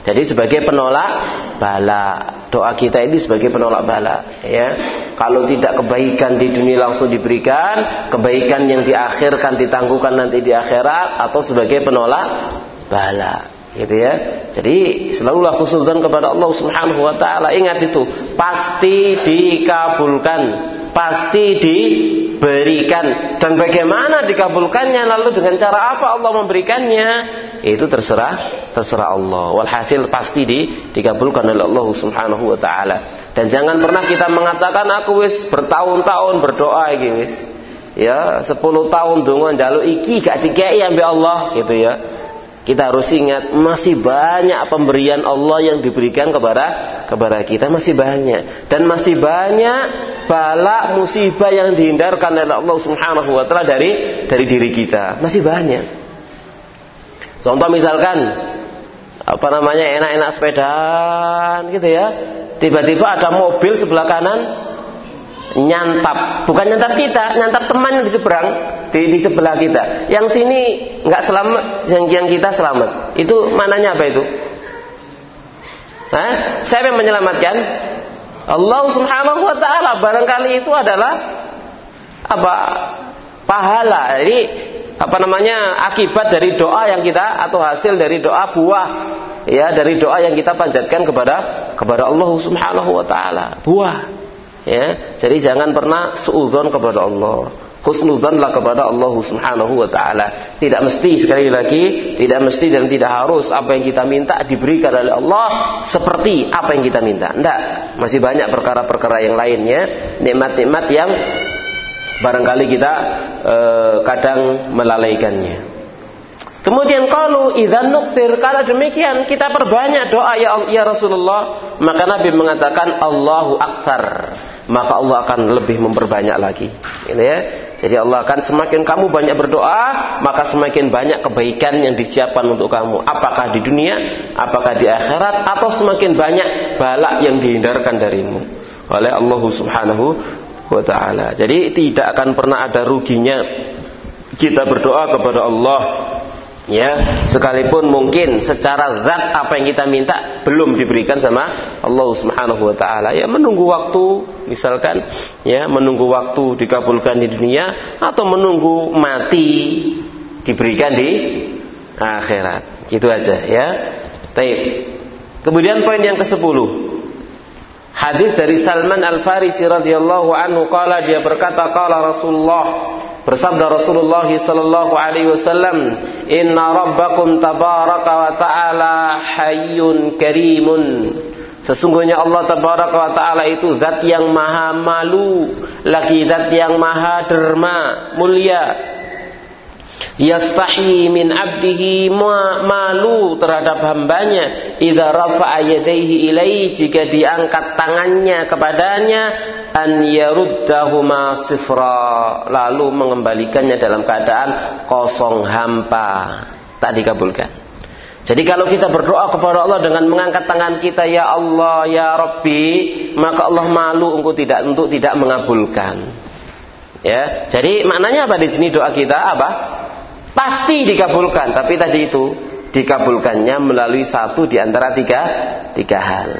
Jadi sebagai penolak bala, doa kita ini sebagai penolak bala, ya. Kalau tidak kebaikan di dunia langsung diberikan, kebaikan yang diakhirkan ditangguhkan nanti di akhirat atau sebagai penolak bala, gitu ya. Jadi selalulah khususan kepada Allah Subhanahu wa taala. Ingat itu, pasti dikabulkan, pasti di diberikan dan bagaimana dikabulkannya lalu dengan cara apa Allah memberikannya itu terserah terserah Allah. Walhasil pasti di, dikabulkan oleh Allah Subhanahu wa taala. Dan jangan pernah kita mengatakan aku wis bertahun-tahun berdoa iki wis. Ya 10 tahun donga njaluk iki gak dikai ambil Allah gitu ya. Kita harus ingat masih banyak pemberian Allah yang diberikan kepada kepada kita masih banyak. Dan masih banyak bala musibah yang dihindarkan oleh Allah Subhanahu wa taala dari dari diri kita. Masih banyak. Contoh misalkan apa namanya enak-enak sepedaan gitu ya. Tiba-tiba ada mobil sebelah kanan nyantap, bukan nyantap kita, nyantap teman di seberang, di, di sebelah kita. Yang sini nggak selamat, yang yang kita selamat. Itu mananya apa itu? Hah? Siapa yang menyelamatkan? Allah Subhanahu wa taala. Barangkali itu adalah apa? pahala. Jadi apa namanya? akibat dari doa yang kita atau hasil dari doa buah ya dari doa yang kita panjatkan kepada kepada Allah Subhanahu wa taala. Buah Ya, jadi jangan pernah suudzon kepada Allah. Husnudzanlah kepada Allah Subhanahu wa taala. Tidak mesti sekali lagi, tidak mesti dan tidak harus apa yang kita minta diberikan oleh Allah seperti apa yang kita minta. Tidak, masih banyak perkara-perkara yang lainnya, nikmat-nikmat yang barangkali kita eh, kadang melalaikannya. Kemudian kalau idan nukfir kalau demikian kita perbanyak doa ya, ya Rasulullah maka Nabi mengatakan Allahu Akbar maka Allah akan lebih memperbanyak lagi. Ini ya. Jadi Allah akan semakin kamu banyak berdoa, maka semakin banyak kebaikan yang disiapkan untuk kamu. Apakah di dunia, apakah di akhirat, atau semakin banyak balak yang dihindarkan darimu oleh Allah Subhanahu wa taala. Jadi tidak akan pernah ada ruginya kita berdoa kepada Allah ya. Sekalipun mungkin secara zat apa yang kita minta belum diberikan sama Allah Subhanahu wa taala. Ya menunggu waktu misalkan ya menunggu waktu dikabulkan di dunia atau menunggu mati diberikan di akhirat. Gitu aja ya. Taib. kemudian poin yang ke-10 hadis dari Salman Al-Farisi radhiyallahu anhu kala dia berkata kala Rasulullah Bersabda Rasulullah sallallahu alaihi wasallam, "Inna rabbakum tabaraka wa ta'ala hayyun karimun." Sesungguhnya Allah tabaraka wa ta'ala itu zat yang maha malu, lagi zat yang maha derma, mulia, yastahi min abdihi malu terhadap hambanya. Idza rafa'a yadayhi ilaihi jika diangkat tangannya kepadanya an yaruddahuma sifra. Lalu mengembalikannya dalam keadaan kosong hampa. Tak dikabulkan jadi kalau kita berdoa kepada Allah dengan mengangkat tangan kita ya Allah ya Rabbi maka Allah malu untuk tidak untuk tidak mengabulkan. Ya jadi maknanya apa di sini doa kita? Apa Pasti dikabulkan, tapi tadi itu dikabulkannya melalui satu di antara tiga, tiga hal.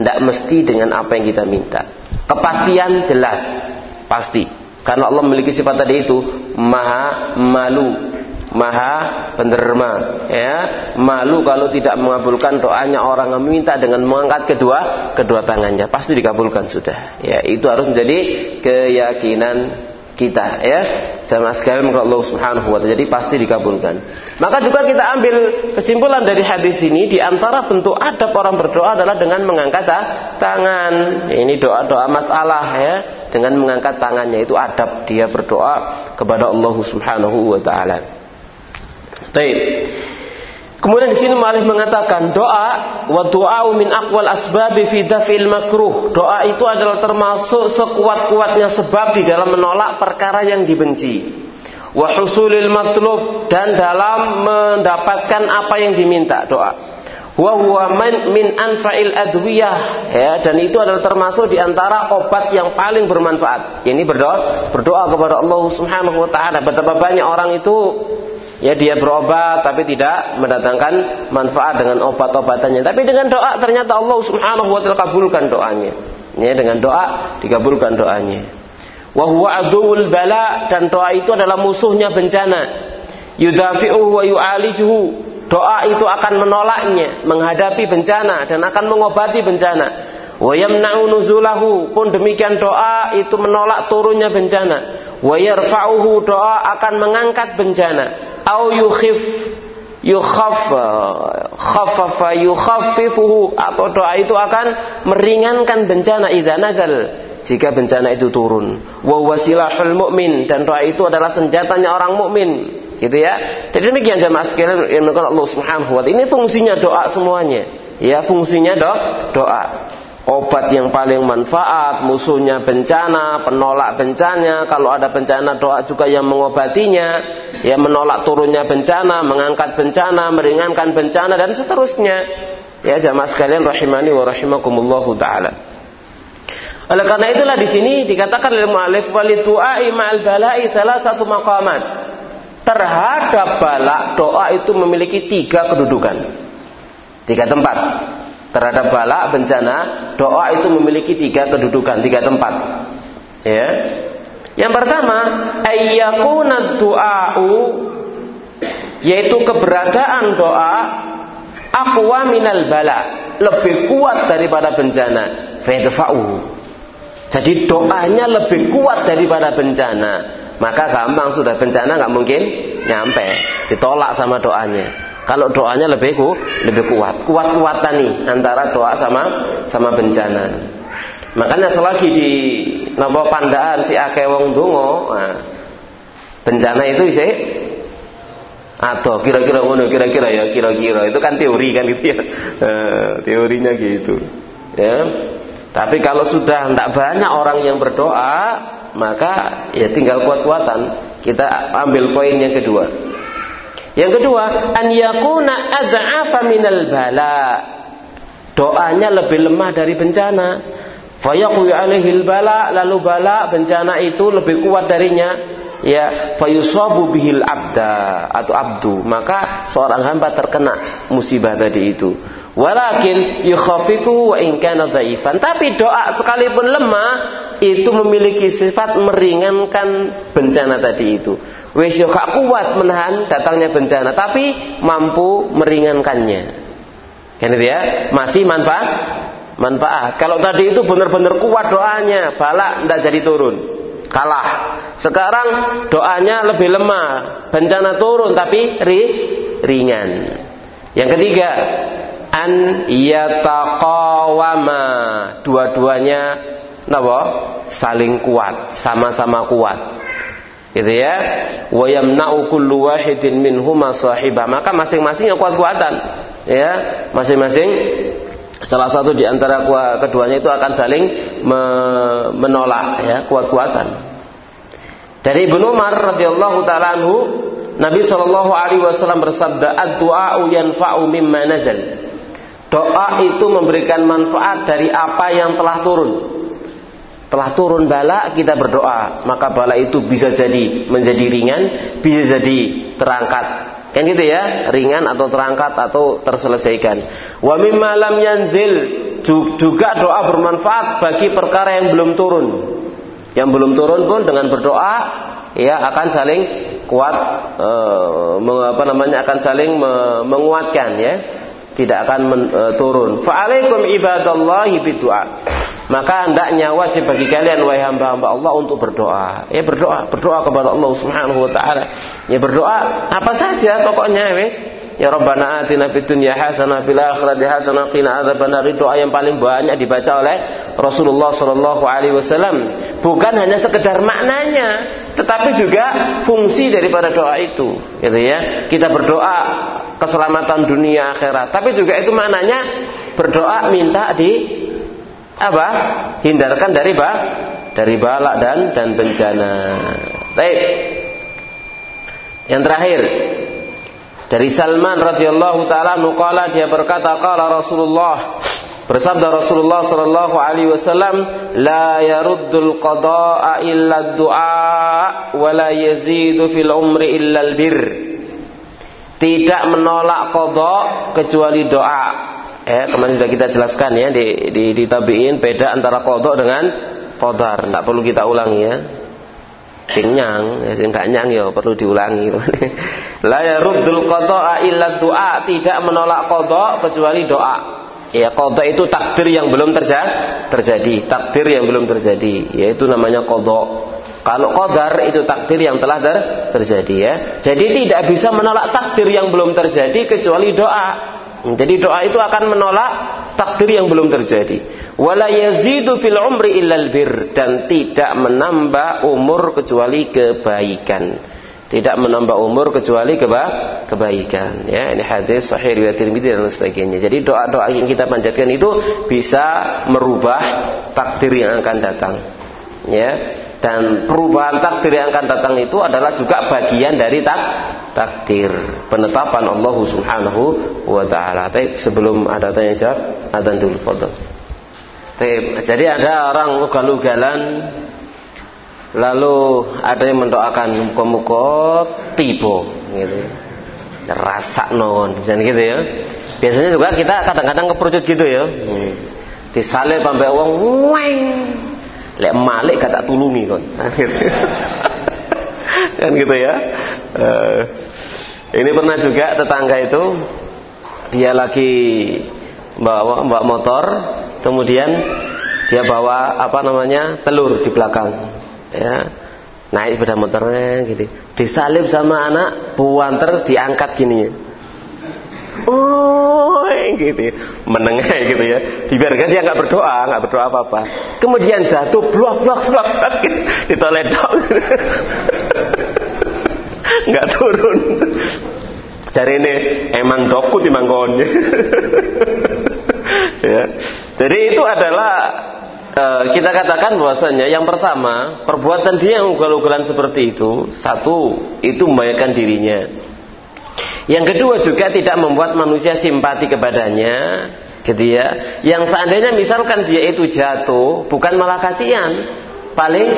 Tidak mesti dengan apa yang kita minta. Kepastian jelas, pasti. Karena Allah memiliki sifat tadi itu maha malu, maha penderma, ya malu kalau tidak mengabulkan doanya orang yang meminta dengan mengangkat kedua kedua tangannya pasti dikabulkan sudah. Ya itu harus menjadi keyakinan kita ya. Jamaah sekalian maka Allah Subhanahu wa taala jadi pasti dikabulkan. Maka juga kita ambil kesimpulan dari hadis ini di antara bentuk adab orang berdoa adalah dengan mengangkat tangan. Ini doa-doa masalah ya. Dengan mengangkat tangannya itu adab dia berdoa kepada Allah Subhanahu wa taala. Baik Kemudian di sini Malik mengatakan doa wa du'a min aqwal asbabi fi daf'il makruh. Doa itu adalah termasuk sekuat-kuatnya sebab di dalam menolak perkara yang dibenci. Wa husulil matlub dan dalam mendapatkan apa yang diminta doa. Wa huwa min anfa'il adwiyah ya dan itu adalah termasuk di antara obat yang paling bermanfaat. Ini berdoa berdoa kepada Allah Subhanahu wa taala. Betapa banyak orang itu ya dia berobat tapi tidak mendatangkan manfaat dengan obat-obatannya. Tapi dengan doa ternyata Allah Subhanahu wa taala kabulkan doanya. Ya dengan doa dikabulkan doanya. Wa huwa adul bala dan doa itu adalah musuhnya bencana. Yudafi'uhu wa yu'alijuhu. Doa itu akan menolaknya menghadapi bencana dan akan mengobati bencana. Wa yamna'u nuzulahu pun demikian doa itu menolak turunnya bencana. Wa yarfa'uhu doa akan mengangkat bencana au yukhif yukhaff khaffafa yukhaffifuhu. Atau doa itu akan meringankan bencana idza nazal. Jika bencana itu turun. Wa wasilahul mu'min. Dan doa itu adalah senjatanya orang mukmin gitu ya. Jadi demikian jemaah sekalian yang Allah Subhanahu wa ini fungsinya doa semuanya. Ya fungsinya do doa obat yang paling manfaat, musuhnya bencana, penolak bencana, kalau ada bencana doa juga yang mengobatinya, yang menolak turunnya bencana, mengangkat bencana, meringankan bencana dan seterusnya. Ya jamaah sekalian rahimani wa rahimakumullahu taala. Oleh karena itulah di sini dikatakan oleh mu'alif walitu'ai ma'al bala'i salah satu maqamat. Terhadap bala doa itu memiliki tiga kedudukan. Tiga tempat terhadap bala bencana doa itu memiliki tiga kedudukan tiga tempat. Ya. Yang pertama ayyakuna du'a'u yaitu keberadaan doa aqwa minal bala lebih kuat daripada bencana fadfa'u jadi doanya lebih kuat daripada bencana. Maka gampang sudah bencana nggak mungkin nyampe ditolak sama doanya kalau doanya lebih ku, lebih kuat, kuat-kuatan nih antara doa sama sama bencana. Makanya selagi di nopo pandaan si akeh wong donga, nah, bencana itu sih atau kira-kira ngono kira-kira ya kira-kira. Itu kan teori kan gitu ya. Nah, teorinya gitu. Ya. Tapi kalau sudah tidak banyak orang yang berdoa maka ya tinggal kuat-kuatan. Kita ambil poin yang kedua yang kedua, an yakuna ad'afa minal bala. Doanya lebih lemah dari bencana. Fayaqwi alaihil bala, lalu bala bencana itu lebih kuat darinya. Ya, fayusabu bihil abda atau abdu. Maka seorang hamba terkena musibah tadi itu. Walakin yukhafifu wa in kana dhaifan. Tapi doa sekalipun lemah itu memiliki sifat meringankan bencana tadi itu. Wis yo gak kuat menahan datangnya bencana, tapi mampu meringankannya. Kan itu ya? Masih manfaat manfaat. Kalau tadi itu benar-benar kuat doanya, balak ndak jadi turun. Kalah. Sekarang doanya lebih lemah, bencana turun tapi ri, ringan. Yang ketiga, an yataqawama. Dua-duanya napa? Saling kuat, sama-sama kuat gitu ya. Wa yamna'u kullu wahidin minhuma sahibah maka masing-masing yang kuat-kuatan. Ya masing-masing. Salah satu di antara keduanya itu akan saling menolak ya kuat-kuatan. Dari Ibnu Umar radhiyallahu taala anhu Nabi sallallahu alaihi wasallam bersabda ad-du'a yanfa'u mimma nazal. Doa itu memberikan manfaat dari apa yang telah turun telah turun bala kita berdoa. Maka bala itu bisa jadi menjadi ringan bisa jadi terangkat. Kan gitu ya? Ringan atau terangkat atau terselesaikan. Wa mimma lam yanzil juga doa bermanfaat bagi perkara yang belum turun. Yang belum turun pun dengan berdoa ya akan saling kuat eh, apa namanya akan saling menguatkan ya. Tidak akan men, e, turun. Fa'alaikum ibadallahi. Maka hendaknya wajib bagi kalian wahai hamba-hamba Allah untuk berdoa. Ya berdoa, berdoa kepada Allah Subhanahu wa taala. Ya berdoa apa saja pokoknya wis. Ya Rabbana atina fid dunya hasanah fil akhirati hasanah qina adzabannar. Doa yang paling banyak dibaca oleh Rasulullah sallallahu alaihi wasallam. Bukan hanya sekedar maknanya, tetapi juga fungsi daripada doa itu. Gitu ya. Kita berdoa keselamatan dunia akhirat, tapi juga itu maknanya berdoa minta di apa? Hindarkan dari ba dari balak dan dan bencana. Baik. Yang terakhir, dari Salman radhiyallahu taala nuqala dia berkata qala Rasulullah bersabda Rasulullah sallallahu alaihi wasallam la yaruddul qada'a illa du'a wa la yazidu fil umri illa tidak menolak qada kecuali doa eh kemarin sudah kita jelaskan ya di di, di tabiin beda antara qada dengan qadar. Tidak perlu kita ulangi ya. Sing nyang ya sing gak nyang ya perlu diulangi. La yaruddul qada'a illa du'a. Tidak menolak qada kecuali doa. Ya qada itu takdir yang belum terjadi terjadi. Takdir yang belum terjadi yaitu namanya qada Kalau qadar itu takdir yang telah ter terjadi ya. Jadi tidak bisa menolak takdir yang belum terjadi kecuali doa. Jadi doa itu akan menolak takdir yang belum terjadi. Wala yazidu fil umri illal bir. Dan tidak menambah umur kecuali kebaikan. Tidak menambah umur kecuali keba kebaikan. Ya ini hadis sahih riwayat Tirmidzi dan sebagainya. Jadi doa-doa yang kita panjatkan itu bisa merubah takdir yang akan datang. Ya dan perubahan takdir yang akan datang itu adalah juga bagian dari tak takdir penetapan Allah Subhanahu wa taala. Sebelum ada tanya jawab, adzan dulu foto. Jadi ada orang ugal-ugalan Lalu ada yang mendoakan muka-muka tiba gitu. Rasa non dan gitu ya. Biasanya juga kita kadang-kadang keperucut gitu ya. Hmm. Disalib sampai uang. Lek malik kata tulungi kon. kan gitu ya. Uh, ini pernah juga tetangga itu dia lagi bawa bawa motor, kemudian dia bawa apa namanya telur di belakang ya naik sepeda motornya gitu disalib sama anak buan terus diangkat gini oh gitu menengah gitu ya. Dibiarkan dia nggak berdoa nggak berdoa apa apa kemudian jatuh blok blok blok. Ditoledok nggak turun. Cari ini emang doku di mangkonnya. Ya. Jadi itu adalah Eh, kita katakan bahwasanya yang pertama perbuatan dia yang ugal-ugalan seperti itu satu itu membahayakan dirinya yang kedua juga tidak membuat manusia simpati kepadanya gitu ya. Yang seandainya misalkan dia itu jatuh bukan malah kasihan paling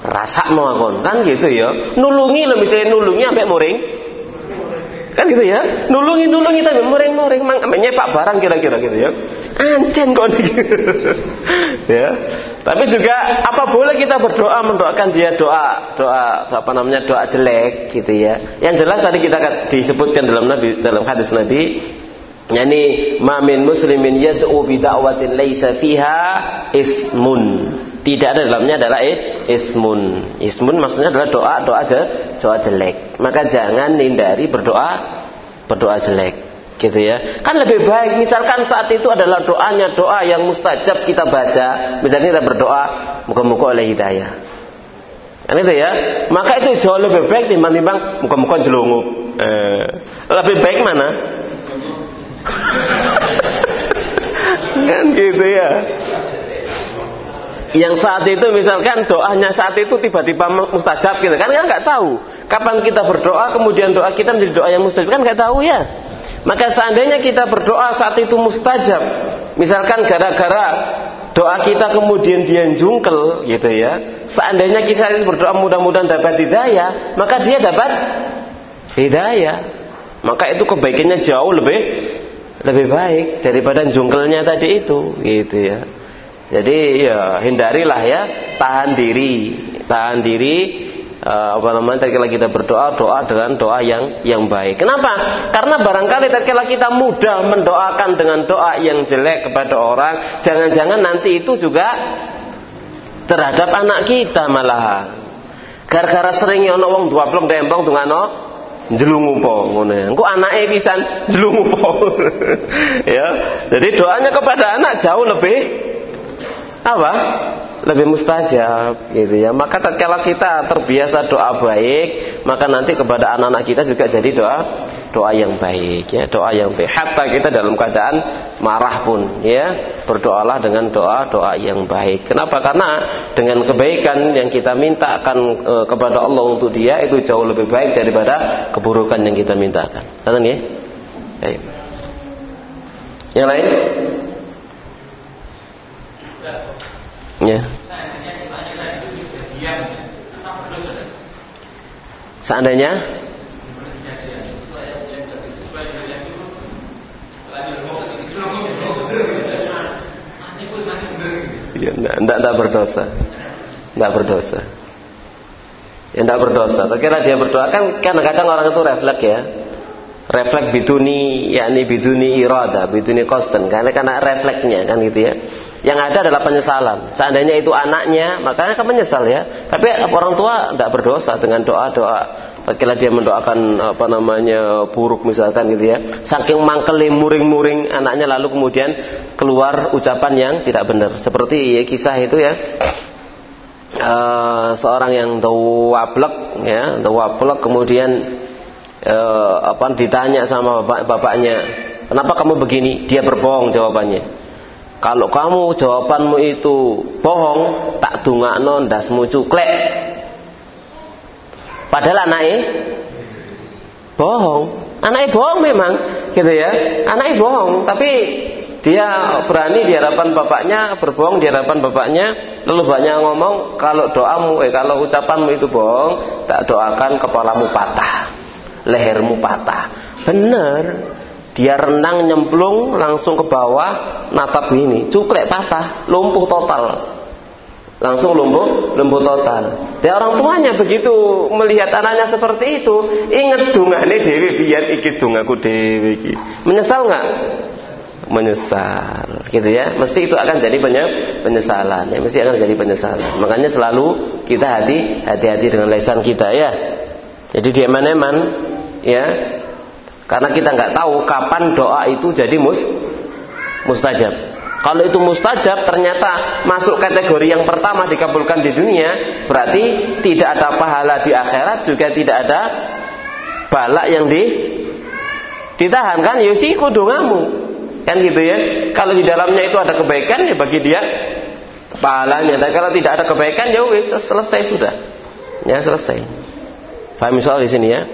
rasa mau kan gitu ya. Nulungi loh misalnya nulungi sampai muring Kan gitu ya. Nulungi nulungi tapi muring-muring pak barang kira-kira gitu ya. Ancen kok ya. Tapi juga apa boleh kita berdoa mendoakan dia doa doa apa namanya doa jelek gitu ya. Yang jelas tadi kita disebutkan dalam Nabi dalam hadis Nabi Yani mamin muslimin yad'u bi da'watin laisa fiha ismun. Tidak ada dalamnya adalah eh, ismun. Ismun maksudnya adalah doa doa aja doa jelek. Maka jangan hindari berdoa berdoa jelek gitu ya. Kan lebih baik misalkan saat itu adalah doanya doa yang mustajab kita baca, misalnya kita berdoa muka-muka oleh hidayah. Kan itu ya. Maka itu jauh lebih baik timbang-timbang muka-muka jelungup. Eh, lebih baik mana? Kan gitu ya. Yang saat itu misalkan doanya saat itu tiba-tiba mustajab gitu. Kan kan nggak tahu. Kapan kita berdoa kemudian doa kita menjadi doa yang mustajab. Kan nggak tahu ya. Maka seandainya kita berdoa saat itu mustajab misalkan gara-gara doa kita kemudian dia jungkel gitu ya seandainya kita berdoa mudah-mudahan dapat hidayah maka dia dapat hidayah. Maka itu kebaikannya jauh lebih lebih baik daripada jungkelnya tadi itu gitu ya. Jadi ya hindarilah ya tahan diri. Tahan diri uh, apa namanya tatkala kita berdoa doa dengan doa yang yang baik. Kenapa? Karena barangkali tatkala kita mudah mendoakan dengan doa yang jelek kepada orang jangan-jangan nanti itu juga terhadap anak kita malah. Gara-gara seringnya ono wong dua blong dembong no jelungupo ngono ya. Engko anake pisan jelungupo. ya. Jadi doanya kepada anak jauh lebih apa? Lebih mustajab gitu ya. Maka tatkala kita terbiasa doa baik, maka nanti kepada anak-anak kita juga jadi doa doa yang baik ya. Doa yang baik. Hatta kita dalam keadaan marah pun ya. Berdoalah dengan doa doa yang baik. Kenapa? Karena dengan kebaikan yang kita mintakan e, kepada Allah untuk dia itu jauh lebih baik daripada keburukan yang kita mintakan. Kan ya? Baik. Yang lain? Ya. Seandainya Ya, enggak, enggak, enggak berdosa. Enggak berdosa. Ya enggak berdosa. Terkira dia berdoa kan kadang-kadang orang itu refleks ya. Refleks biduni yakni biduni irada, biduni kosten karena karena refleksnya kan gitu ya. Yang ada adalah penyesalan. Seandainya itu anaknya, maka akan menyesal ya. Tapi orang tua tidak berdosa dengan doa-doa. Tatkala dia mendoakan apa namanya buruk misalkan gitu ya. Saking mangkele muring-muring anaknya lalu kemudian keluar ucapan yang tidak benar. Seperti ya, kisah itu ya. Uh, seorang yang tawablek ya, tawablek kemudian uh, apa ditanya sama bapak, bapaknya, "Kenapa kamu begini?" Dia berbohong jawabannya. Kalau kamu jawabanmu itu bohong, tak dungakno ndasmu cuklek. Padahal anaknya bohong. Anaknya bohong memang, gitu ya. Anaknya bohong, tapi dia berani di hadapan bapaknya berbohong di hadapan bapaknya lalu banyak ngomong kalau doamu eh kalau ucapanmu itu bohong tak doakan kepalamu patah lehermu patah benar dia renang nyemplung langsung ke bawah natap ini cuklek patah lumpuh total langsung lumpuh lumpuh total. Dan orang tuanya begitu melihat anaknya seperti itu inget dungane dewi biar ikut dungaku dewi menyesal nggak? Menyesal gitu ya. Mesti itu akan jadi penyesalan ya mesti akan jadi penyesalan. Makanya selalu kita hati hati-hati dengan lesan kita ya. Jadi dia eman-eman ya. Karena kita nggak tahu kapan doa itu jadi mus mustajab kalau itu mustajab ternyata masuk kategori yang pertama dikabulkan di dunia, berarti tidak ada pahala di akhirat juga tidak ada balak yang di ditahan kan yusiku ya dongamu. Kan gitu ya. Kalau di dalamnya itu ada kebaikan ya bagi dia pahalanya. Tapi kalau tidak ada kebaikan ya wis selesai sudah. Ya selesai. Paham soal di sini ya?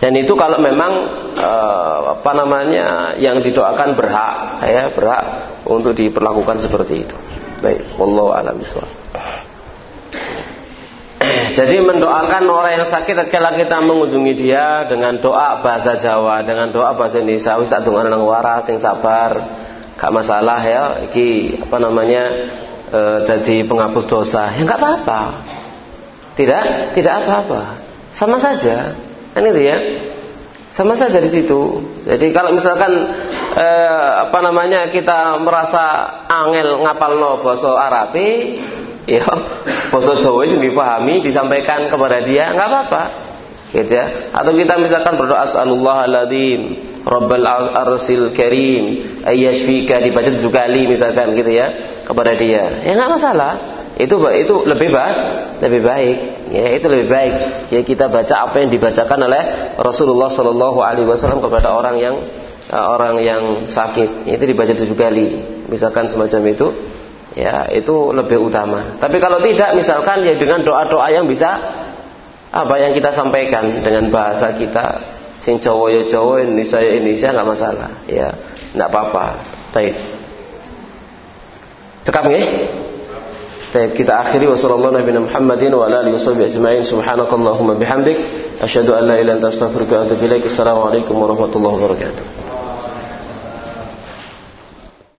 Dan itu kalau memang eh, apa namanya yang didoakan berhak, ya berhak untuk diperlakukan seperti itu. Baik, wallahu a'lam Jadi mendoakan orang yang sakit ketika kita mengunjungi dia dengan doa bahasa Jawa, dengan doa bahasa Indonesia, wis tak nang waras sing sabar, gak masalah ya, iki apa namanya e, jadi penghapus dosa. Ya enggak apa-apa. Tidak, tidak apa-apa. Sama saja. Kan itu ya. Sama saja di situ. Jadi kalau misalkan eh, apa namanya kita merasa angel ngapal no bahasa Arab, ya bahasa Jawa itu dipahami, disampaikan kepada dia, nggak apa-apa. Gitu ya. Atau kita misalkan berdoa sallallahu aladzim Rabbal arsil karim ayyashfika dibaca tujuh kali misalkan gitu ya kepada dia. Ya nggak masalah itu itu lebih baik lebih baik. Ya itu lebih baik. Ya kita baca apa yang dibacakan oleh Rasulullah Shallallahu Alaihi Wasallam kepada orang yang uh, orang yang sakit. Itu dibaca tujuh kali. Misalkan semacam itu ya itu lebih utama. Tapi kalau tidak misalkan ya dengan doa doa yang bisa apa yang kita sampaikan dengan bahasa kita sing Jawa ya Jawa Indonesia ya Indonesia nggak masalah. Ya nggak apa-apa. Baik. Cekap nggih طيب كده آخري وصلى الله نبي محمد وعلى آله وصحبه أجمعين سبحانك اللهم بحمدك أشهد أن لا إله إلا أنت أستغفرك وأتوب إليك السلام عليكم ورحمة الله وبركاته